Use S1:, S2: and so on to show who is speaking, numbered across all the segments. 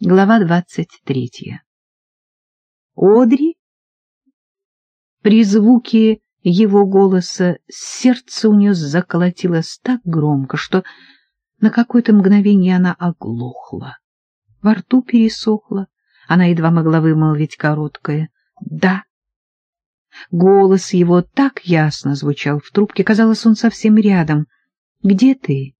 S1: Глава двадцать третья. Одри? При звуке его голоса сердце у нее заколотилось так громко, что на какое-то мгновение она оглохла. Во рту пересохла, она едва могла вымолвить короткое «да». Голос его так ясно звучал в трубке, казалось, он совсем рядом. «Где ты?»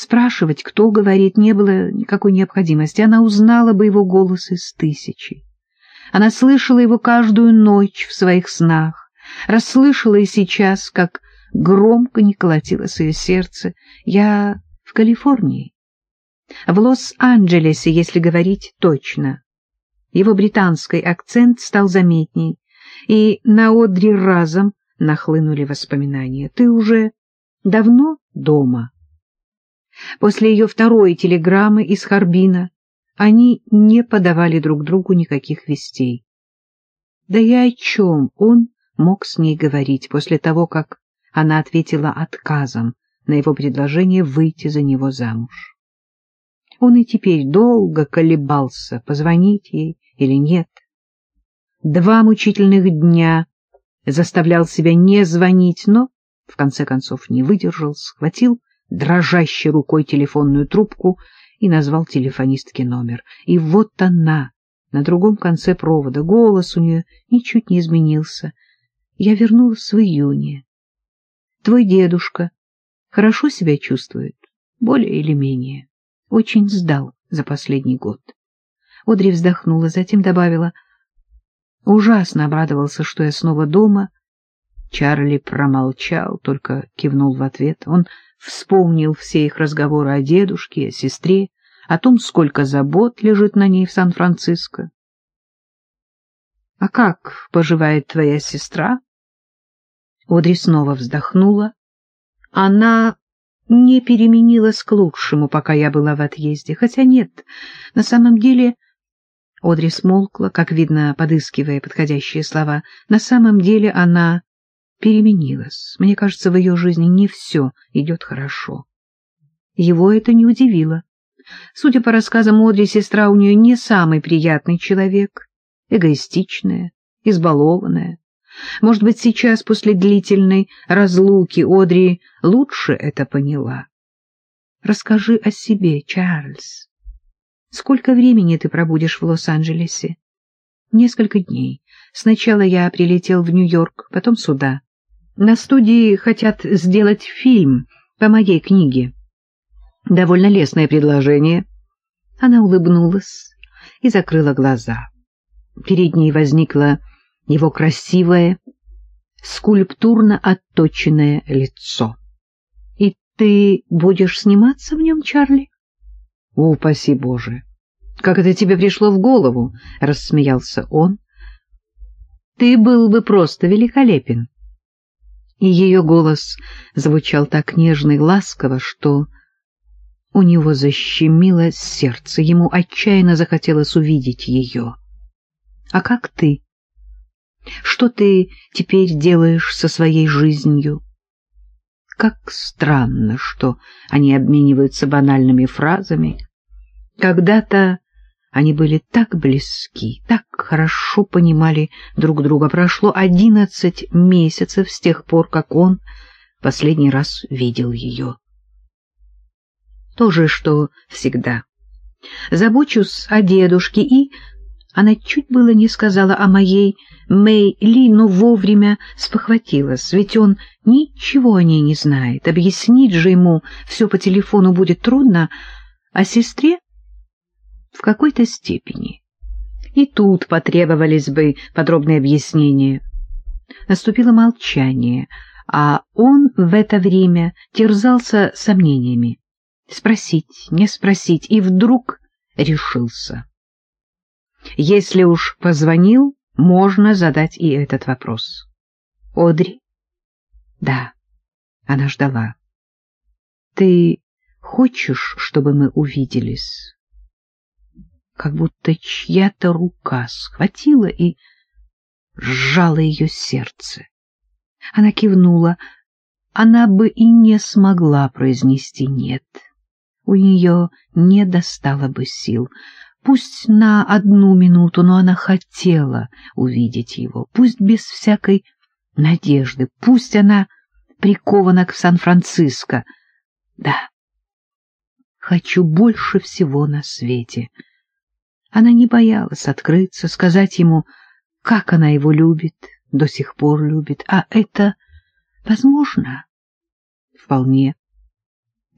S1: Спрашивать, кто говорит, не было никакой необходимости. Она узнала бы его голос из тысячи. Она слышала его каждую ночь в своих снах, расслышала и сейчас, как громко не колотилось ее сердце. Я в Калифорнии, в Лос-Анджелесе, если говорить точно. Его британский акцент стал заметней, и на Одри разом нахлынули воспоминания. «Ты уже давно дома?» После ее второй телеграммы из Харбина они не подавали друг другу никаких вестей. Да и о чем он мог с ней говорить после того, как она ответила отказом на его предложение выйти за него замуж? Он и теперь долго колебался, позвонить ей или нет. Два мучительных дня заставлял себя не звонить, но, в конце концов, не выдержал, схватил дрожащей рукой телефонную трубку и назвал телефонистке номер. И вот она, на другом конце провода, голос у нее ничуть не изменился. Я вернулась в июне. Твой дедушка хорошо себя чувствует, более или менее. Очень сдал за последний год. Одри вздохнула, затем добавила. Ужасно обрадовался, что я снова дома. Чарли промолчал, только кивнул в ответ. Он вспомнил все их разговоры о дедушке, о сестре, о том, сколько забот лежит на ней в Сан-Франциско. — А как поживает твоя сестра? Одри снова вздохнула. Она не переменилась к лучшему, пока я была в отъезде. Хотя нет, на самом деле... Одри смолкла, как видно, подыскивая подходящие слова. На самом деле она переменилась. Мне кажется, в ее жизни не все идет хорошо. Его это не удивило. Судя по рассказам Одри, сестра у нее не самый приятный человек, эгоистичная, избалованная. Может быть, сейчас, после длительной разлуки, Одри лучше это поняла. Расскажи о себе, Чарльз. Сколько времени ты пробудешь в Лос-Анджелесе? Несколько дней. Сначала я прилетел в Нью-Йорк, потом сюда. На студии хотят сделать фильм по моей книге. Довольно лестное предложение. Она улыбнулась и закрыла глаза. Перед ней возникло его красивое, скульптурно отточенное лицо. — И ты будешь сниматься в нем, Чарли? — Упаси Боже! Как это тебе пришло в голову? — рассмеялся он. — Ты был бы просто великолепен и ее голос звучал так нежно и ласково, что у него защемило сердце, ему отчаянно захотелось увидеть ее. — А как ты? Что ты теперь делаешь со своей жизнью? Как странно, что они обмениваются банальными фразами. Когда-то они были так близки, так хорошо понимали друг друга. Прошло одиннадцать месяцев с тех пор, как он последний раз видел ее. То же, что всегда. Забочусь о дедушке, и она чуть было не сказала о моей Мэй Ли, но вовремя спохватилась, ведь он ничего о ней не знает. Объяснить же ему все по телефону будет трудно, а сестре в какой-то степени. И тут потребовались бы подробные объяснения. Наступило молчание, а он в это время терзался сомнениями. Спросить, не спросить, и вдруг решился. Если уж позвонил, можно задать и этот вопрос. Одри? Да, она ждала. Ты хочешь, чтобы мы увиделись? Как будто чья-то рука схватила и сжала ее сердце. Она кивнула. Она бы и не смогла произнести «нет». У нее не достало бы сил. Пусть на одну минуту, но она хотела увидеть его, пусть без всякой надежды, пусть она прикована к Сан-Франциско. Да, хочу больше всего на свете. Она не боялась открыться, сказать ему, как она его любит, до сих пор любит, а это возможно? Вполне.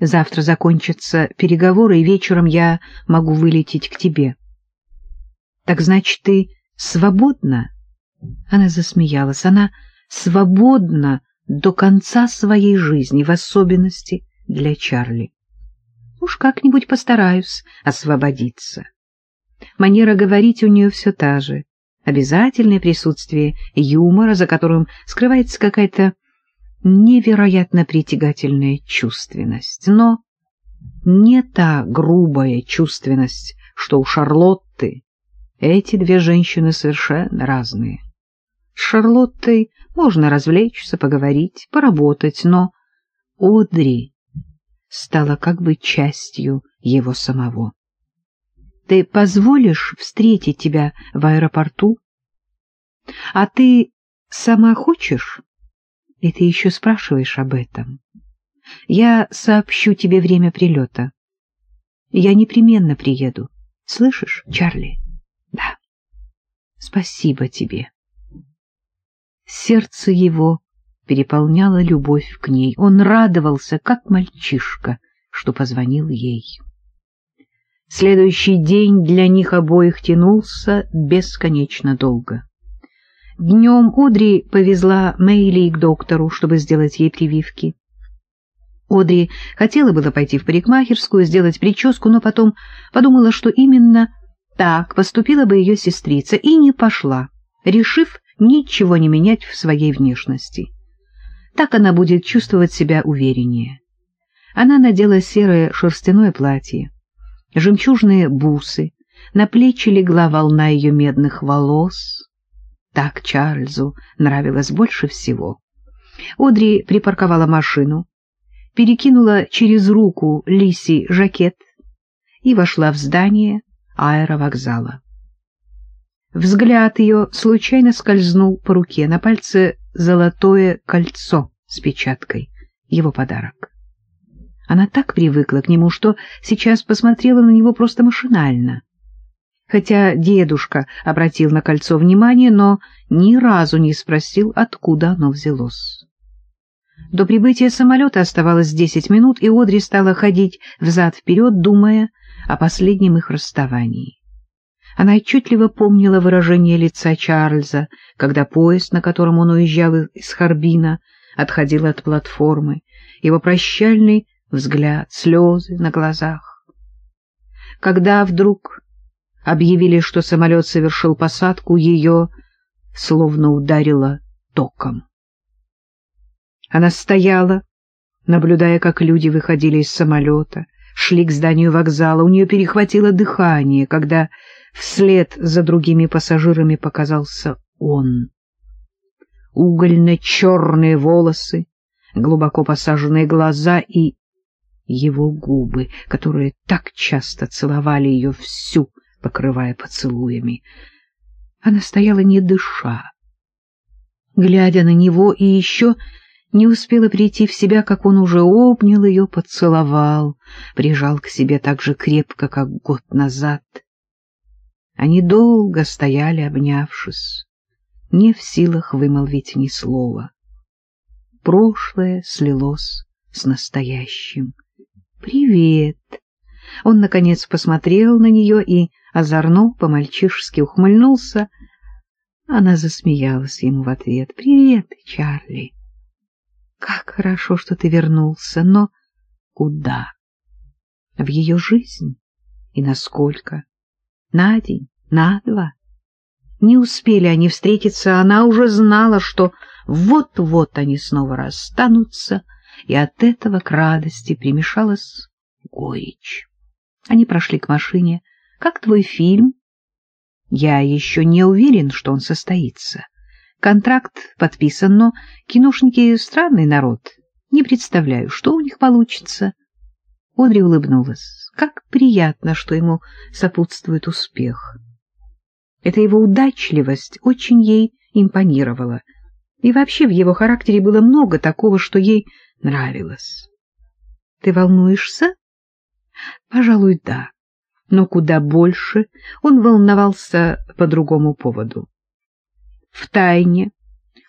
S1: Завтра закончатся переговоры, и вечером я могу вылететь к тебе. Так значит, ты свободна? Она засмеялась. Она свободна до конца своей жизни, в особенности для Чарли. Уж как-нибудь постараюсь освободиться. Манера говорить у нее все та же. Обязательное присутствие юмора, за которым скрывается какая-то невероятно притягательная чувственность, но не та грубая чувственность, что у Шарлотты. Эти две женщины совершенно разные. С Шарлоттой можно развлечься, поговорить, поработать, но Одри стала как бы частью его самого. Ты позволишь встретить тебя в аэропорту? А ты сама хочешь? И ты еще спрашиваешь об этом. Я сообщу тебе время прилета. Я непременно приеду. Слышишь, Чарли? Да. Спасибо тебе. Сердце его переполняло любовь к ней. Он радовался, как мальчишка, что позвонил ей. Следующий день для них обоих тянулся бесконечно долго. Днем Одри повезла Мэйли к доктору, чтобы сделать ей прививки. Одри хотела было пойти в парикмахерскую, сделать прическу, но потом подумала, что именно так поступила бы ее сестрица, и не пошла, решив ничего не менять в своей внешности. Так она будет чувствовать себя увереннее. Она надела серое шерстяное платье, жемчужные бусы, на плечи легла волна ее медных волос, так Чарльзу нравилось больше всего. Одри припарковала машину, перекинула через руку Лиси жакет и вошла в здание аэровокзала. Взгляд ее случайно скользнул по руке, на пальце золотое кольцо с печаткой, его подарок. Она так привыкла к нему, что сейчас посмотрела на него просто машинально хотя дедушка обратил на кольцо внимание, но ни разу не спросил, откуда оно взялось. До прибытия самолета оставалось десять минут, и Одри стала ходить взад-вперед, думая о последнем их расставании. Она отчетливо помнила выражение лица Чарльза, когда поезд, на котором он уезжал из Харбина, отходил от платформы, его прощальный взгляд, слезы на глазах. Когда вдруг объявили, что самолет совершил посадку, ее словно ударило током. Она стояла, наблюдая, как люди выходили из самолета, шли к зданию вокзала. У нее перехватило дыхание, когда вслед за другими пассажирами показался он. Угольно-черные волосы, глубоко посаженные глаза и его губы, которые так часто целовали ее всю, покрывая поцелуями. Она стояла не дыша, глядя на него, и еще не успела прийти в себя, как он уже обнял ее, поцеловал, прижал к себе так же крепко, как год назад. Они долго стояли, обнявшись, не в силах вымолвить ни слова. Прошлое слилось с настоящим. «Привет!» Он, наконец, посмотрел на нее и озорно по-мальчишески ухмыльнулся. Она засмеялась ему в ответ. — Привет, Чарли. Как хорошо, что ты вернулся, но куда? В ее жизнь? И насколько? На день? На два? Не успели они встретиться, она уже знала, что вот-вот они снова расстанутся, и от этого к радости примешалась горечь. Они прошли к машине. «Как твой фильм?» «Я еще не уверен, что он состоится. Контракт подписан, но киношники — странный народ. Не представляю, что у них получится». Одри улыбнулась. Как приятно, что ему сопутствует успех. Эта его удачливость очень ей импонировала. И вообще в его характере было много такого, что ей нравилось. — Ты волнуешься? — Пожалуй, да. Но куда больше он волновался по другому поводу. В тайне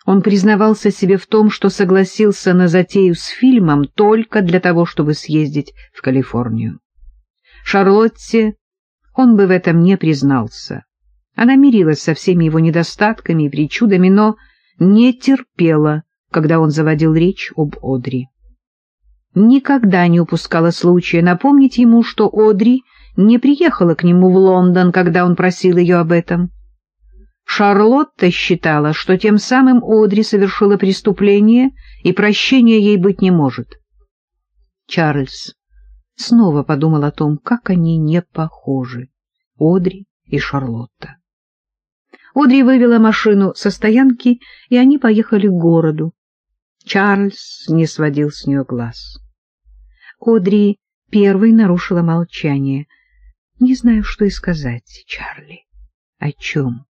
S1: он признавался себе в том, что согласился на затею с фильмом только для того, чтобы съездить в Калифорнию. Шарлотте он бы в этом не признался. Она мирилась со всеми его недостатками и причудами, но не терпела, когда он заводил речь об Одри. Никогда не упускала случая напомнить ему, что Одри не приехала к нему в Лондон, когда он просил ее об этом. Шарлотта считала, что тем самым Одри совершила преступление, и прощения ей быть не может. Чарльз снова подумал о том, как они не похожи, Одри и Шарлотта. Одри вывела машину со стоянки, и они поехали к городу. Чарльз не сводил с нее глаз. Одри первой нарушила молчание. — Не знаю, что и сказать, Чарли. — О чем?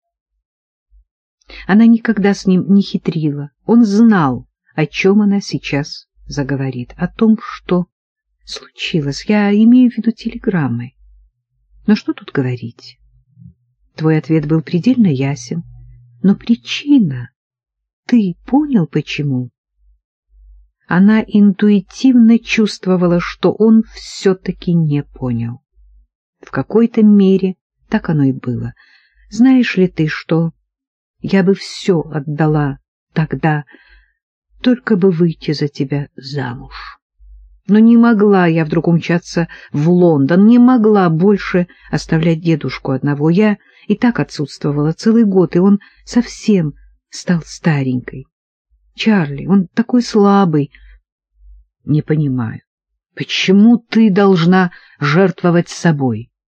S1: Она никогда с ним не хитрила. Он знал, о чем она сейчас заговорит. О том, что случилось. Я имею в виду телеграммы. Но что тут говорить? Твой ответ был предельно ясен. Но причина... Ты понял, почему? Она интуитивно чувствовала, что он все-таки не понял. В какой-то мере так оно и было. Знаешь ли ты, что я бы все отдала тогда, только бы выйти за тебя замуж. Но не могла я вдруг умчаться в Лондон, не могла больше оставлять дедушку одного. Я и так отсутствовала целый год, и он совсем стал старенькой. Чарли, он такой слабый. Не понимаю, почему ты должна жертвовать собой?